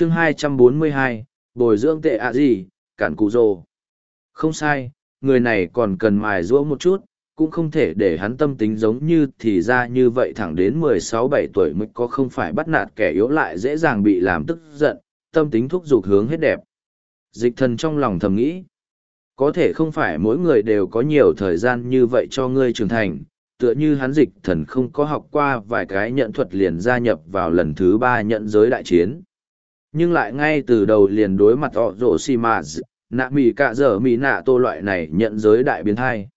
chương 242, bồi dưỡng tệ ạ gì, cản cụ rồ. Không sai, người này còn cần mài rũa một chút, cũng không thể để hắn tâm tính giống như thì ra như vậy thẳng đến 16-17 tuổi mới có không phải bắt nạt kẻ yếu lại dễ dàng bị làm tức giận, tâm tính thúc giục hướng hết đẹp. Dịch thần trong lòng thầm nghĩ, có thể không phải mỗi người đều có nhiều thời gian như vậy cho ngươi trưởng thành, tựa như hắn dịch thần không có học qua vài cái nhận thuật liền gia nhập vào lần thứ ba nhận giới đại chiến. Nhưng lại ngay từ đầu liền đối mặt họ rổ xì mà nạ mì cạ dở mì nạ tô loại này nhận giới đại biến thai.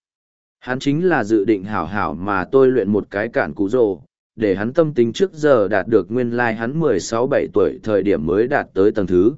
Hắn chính là dự định hảo hảo mà tôi luyện một cái cản cú rồ, để hắn tâm tính trước giờ đạt được nguyên lai like hắn 16-17 tuổi thời điểm mới đạt tới tầng thứ.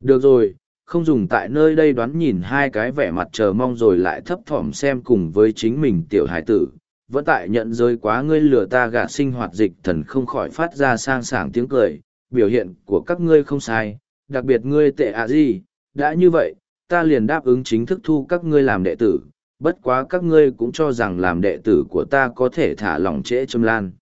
Được rồi, không dùng tại nơi đây đoán nhìn hai cái vẻ mặt chờ mong rồi lại thấp thỏm xem cùng với chính mình tiểu hải tử. Vẫn tại nhận rơi quá ngươi lừa ta gạt sinh hoạt dịch thần không khỏi phát ra sang sảng tiếng cười, biểu hiện của các ngươi không sai, đặc biệt ngươi tệ à gì, đã như vậy, ta liền đáp ứng chính thức thu các ngươi làm đệ tử, bất quá các ngươi cũng cho rằng làm đệ tử của ta có thể thả lỏng trễ châm lan.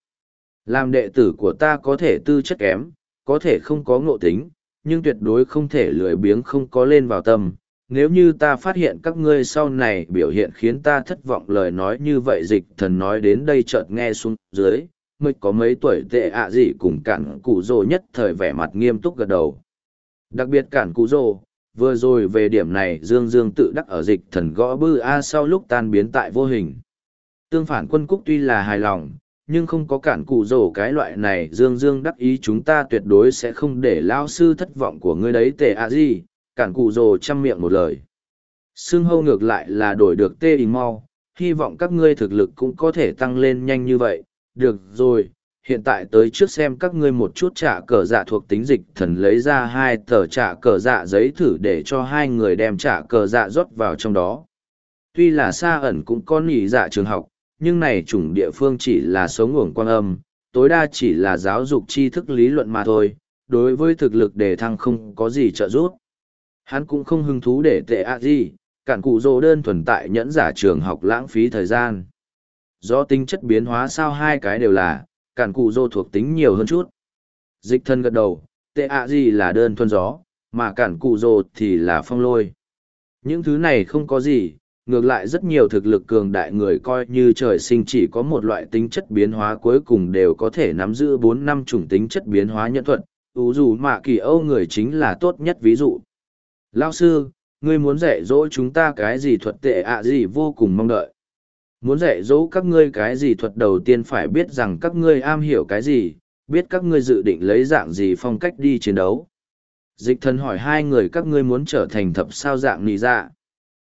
Làm đệ tử của ta có thể tư chất kém, có thể không có ngộ tính, nhưng tuyệt đối không thể lười biếng không có lên vào tâm. Nếu như ta phát hiện các ngươi sau này biểu hiện khiến ta thất vọng lời nói như vậy dịch thần nói đến đây chợt nghe xuống dưới, mới có mấy tuổi tệ ạ à gì cùng cản cụ rồ nhất thời vẻ mặt nghiêm túc gật đầu. Đặc biệt cản cụ rồ, vừa rồi về điểm này Dương Dương tự đắc ở dịch thần gõ bư A sau lúc tan biến tại vô hình. Tương phản quân cúc tuy là hài lòng, nhưng không có cản cụ rồ cái loại này Dương Dương đắc ý chúng ta tuyệt đối sẽ không để lao sư thất vọng của ngươi đấy tệ a à gì, cản cụ rồ chăm miệng một lời. Sương hâu ngược lại là đổi được tê ý mau, hy vọng các ngươi thực lực cũng có thể tăng lên nhanh như vậy, được rồi, hiện tại tới trước xem các ngươi một chút trả cờ dạ thuộc tính dịch thần lấy ra hai tờ trả cờ dạ giấy thử để cho hai người đem trả cờ dạ rót vào trong đó. Tuy là xa ẩn cũng có nỉ dạ trường học, nhưng này chủng địa phương chỉ là sống uổng quan âm, tối đa chỉ là giáo dục tri thức lý luận mà thôi, đối với thực lực đề thăng không có gì trợ giúp. Hắn cũng không hứng thú để tệ ạ gì, cản cụ dô đơn thuần tại nhẫn giả trường học lãng phí thời gian. Do tính chất biến hóa sao hai cái đều là, cản cụ dô thuộc tính nhiều hơn chút. Dịch thân gật đầu, tệ ạ gì là đơn thuần gió, mà cản cụ dô thì là phong lôi. Những thứ này không có gì, ngược lại rất nhiều thực lực cường đại người coi như trời sinh chỉ có một loại tính chất biến hóa cuối cùng đều có thể nắm giữ bốn năm chủng tính chất biến hóa nhân thuật ủ dù mạ kỳ âu người chính là tốt nhất ví dụ lao sư ngươi muốn dạy dỗ chúng ta cái gì thuật tệ ạ gì vô cùng mong đợi muốn dạy dỗ các ngươi cái gì thuật đầu tiên phải biết rằng các ngươi am hiểu cái gì, biết các ngươi dự định lấy dạng gì phong cách đi chiến đấu. Dịch thần hỏi hai người các ngươi muốn trở thành thập sao dạng nì dạ.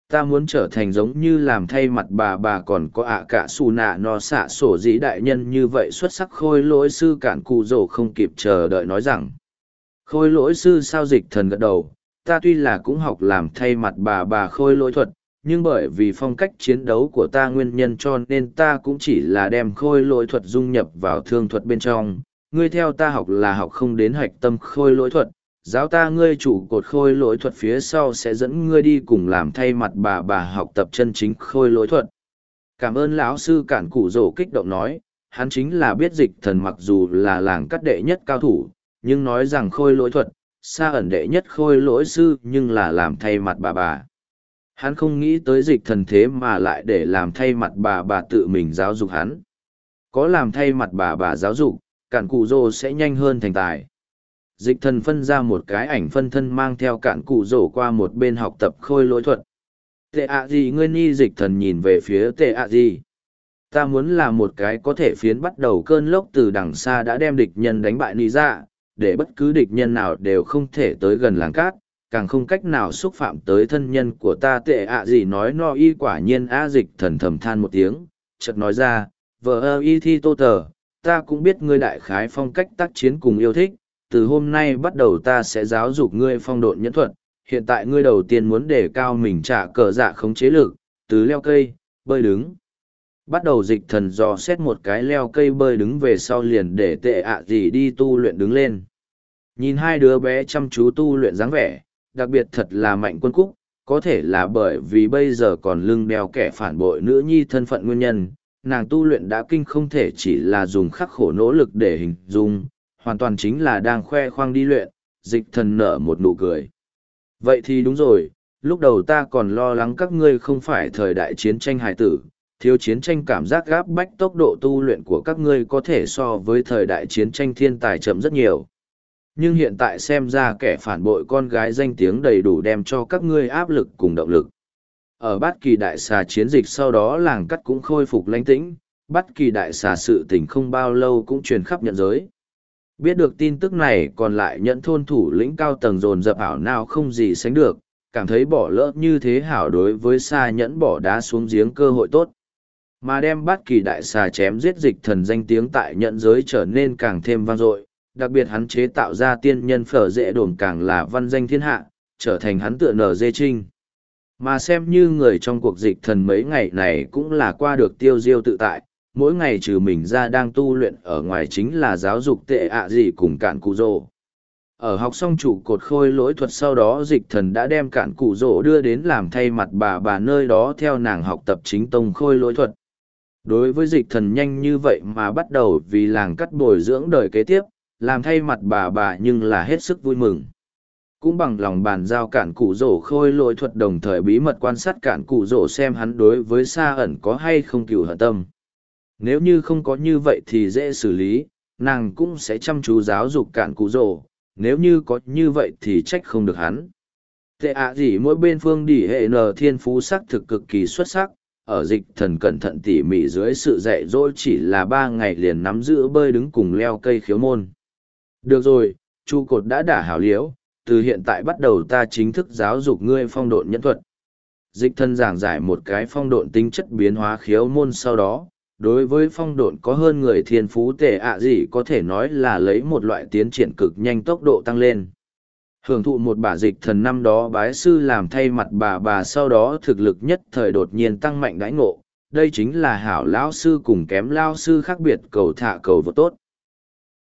Ta muốn trở thành giống như làm thay mặt bà bà còn có ạ cả xù nạ no xạ sổ dĩ đại nhân như vậy xuất sắc khôi lỗi sư cản cụ rổ không kịp chờ đợi nói rằng. Khôi lỗi sư sao dịch thần gật đầu, ta tuy là cũng học làm thay mặt bà bà khôi lỗi thuật nhưng bởi vì phong cách chiến đấu của ta nguyên nhân cho nên ta cũng chỉ là đem khôi lỗi thuật dung nhập vào thương thuật bên trong. Ngươi theo ta học là học không đến hạch tâm khôi lỗi thuật. Giáo ta ngươi chủ cột khôi lỗi thuật phía sau sẽ dẫn ngươi đi cùng làm thay mặt bà bà học tập chân chính khôi lỗi thuật. Cảm ơn lão sư cản củ rổ kích động nói, hắn chính là biết dịch thần mặc dù là làng cắt đệ nhất cao thủ, nhưng nói rằng khôi lỗi thuật, xa ẩn đệ nhất khôi lỗi sư nhưng là làm thay mặt bà bà hắn không nghĩ tới dịch thần thế mà lại để làm thay mặt bà bà tự mình giáo dục hắn. Có làm thay mặt bà bà giáo dục, cản cụ rồ sẽ nhanh hơn thành tài. Dịch thần phân ra một cái ảnh phân thân mang theo cản cụ rồ qua một bên học tập khôi lỗi thuật. Tệ ạ gì, ngươi ni dịch thần nhìn về phía tệ ạ gì. Ta muốn là một cái có thể phiến bắt đầu cơn lốc từ đằng xa đã đem địch nhân đánh bại ni ra để bất cứ địch nhân nào đều không thể tới gần làng cát càng không cách nào xúc phạm tới thân nhân của ta tệ ạ gì nói no y quả nhiên a dịch thần thầm than một tiếng chợt nói ra vợ ơ y thi tô tờ ta cũng biết ngươi đại khái phong cách tác chiến cùng yêu thích từ hôm nay bắt đầu ta sẽ giáo dục ngươi phong độn nhẫn thuật, hiện tại ngươi đầu tiên muốn đề cao mình trả cờ dạ khống chế lực, từ leo cây, bơi đứng. Bắt đầu dịch thần dò xét một cái leo cây bơi đứng về sau liền để tệ ạ gì đi tu luyện đứng lên. Nhìn hai đứa bé chăm chú tu luyện dáng vẻ, đặc biệt thật là mạnh quân cúc, có thể là bởi vì bây giờ còn lưng đeo kẻ phản bội nữ nhi thân phận nguyên nhân, nàng tu luyện đã kinh không thể chỉ là dùng khắc khổ nỗ lực để hình dung, hoàn toàn chính là đang khoe khoang đi luyện, dịch thần nở một nụ cười. Vậy thì đúng rồi, lúc đầu ta còn lo lắng các ngươi không phải thời đại chiến tranh hài tử, thiếu chiến tranh cảm giác gáp bách tốc độ tu luyện của các ngươi có thể so với thời đại chiến tranh thiên tài chậm rất nhiều. Nhưng hiện tại xem ra kẻ phản bội con gái danh tiếng đầy đủ đem cho các ngươi áp lực cùng động lực. Ở bát kỳ đại xà chiến dịch sau đó làng cắt cũng khôi phục lãnh tĩnh, bát kỳ đại xà sự tình không bao lâu cũng truyền khắp nhận giới. Biết được tin tức này còn lại nhận thôn thủ lĩnh cao tầng dồn dập ảo nào không gì sánh được, cảm thấy bỏ lỡ như thế hảo đối với xa nhẫn bỏ đá xuống giếng cơ hội tốt. Mà đem bát kỳ đại xà chém giết dịch thần danh tiếng tại nhận giới trở nên càng thêm vang dội, đặc biệt hắn chế tạo ra tiên nhân phở dễ đồn càng là văn danh thiên hạ, trở thành hắn tựa nở dê trinh. Mà xem như người trong cuộc dịch thần mấy ngày này cũng là qua được tiêu diêu tự tại, mỗi ngày trừ mình ra đang tu luyện ở ngoài chính là giáo dục tệ ạ gì cùng cạn cụ rồ. Ở học xong trụ cột khôi lỗi thuật sau đó dịch thần đã đem cạn cụ rỗ đưa đến làm thay mặt bà bà nơi đó theo nàng học tập chính tông khôi lỗi thuật. Đối với dịch thần nhanh như vậy mà bắt đầu vì làng cắt bồi dưỡng đời kế tiếp, làm thay mặt bà bà nhưng là hết sức vui mừng. Cũng bằng lòng bàn giao cản cụ rổ khôi lỗi thuật đồng thời bí mật quan sát cản cụ rổ xem hắn đối với xa ẩn có hay không cựu hận tâm. Nếu như không có như vậy thì dễ xử lý, nàng cũng sẽ chăm chú giáo dục cản cụ rổ, nếu như có như vậy thì trách không được hắn. Tệ ạ gì mỗi bên phương đỉ hệ n thiên phú sắc thực cực kỳ xuất sắc, ở dịch thần cẩn thận tỉ mỉ dưới sự dạy dỗ chỉ là ba ngày liền nắm giữ bơi đứng cùng leo cây khiếu môn. Được rồi, chu cột đã đả hảo liếu, từ hiện tại bắt đầu ta chính thức giáo dục ngươi phong độn nhẫn thuật. Dịch thân giảng giải một cái phong độn tính chất biến hóa khiếu môn sau đó, đối với phong độn có hơn người thiên phú tệ ạ gì có thể nói là lấy một loại tiến triển cực nhanh tốc độ tăng lên. Hưởng thụ một bà dịch thần năm đó bái sư làm thay mặt bà bà sau đó thực lực nhất thời đột nhiên tăng mạnh đãi ngộ, đây chính là hảo lão sư cùng kém lao sư khác biệt cầu thả cầu vô tốt.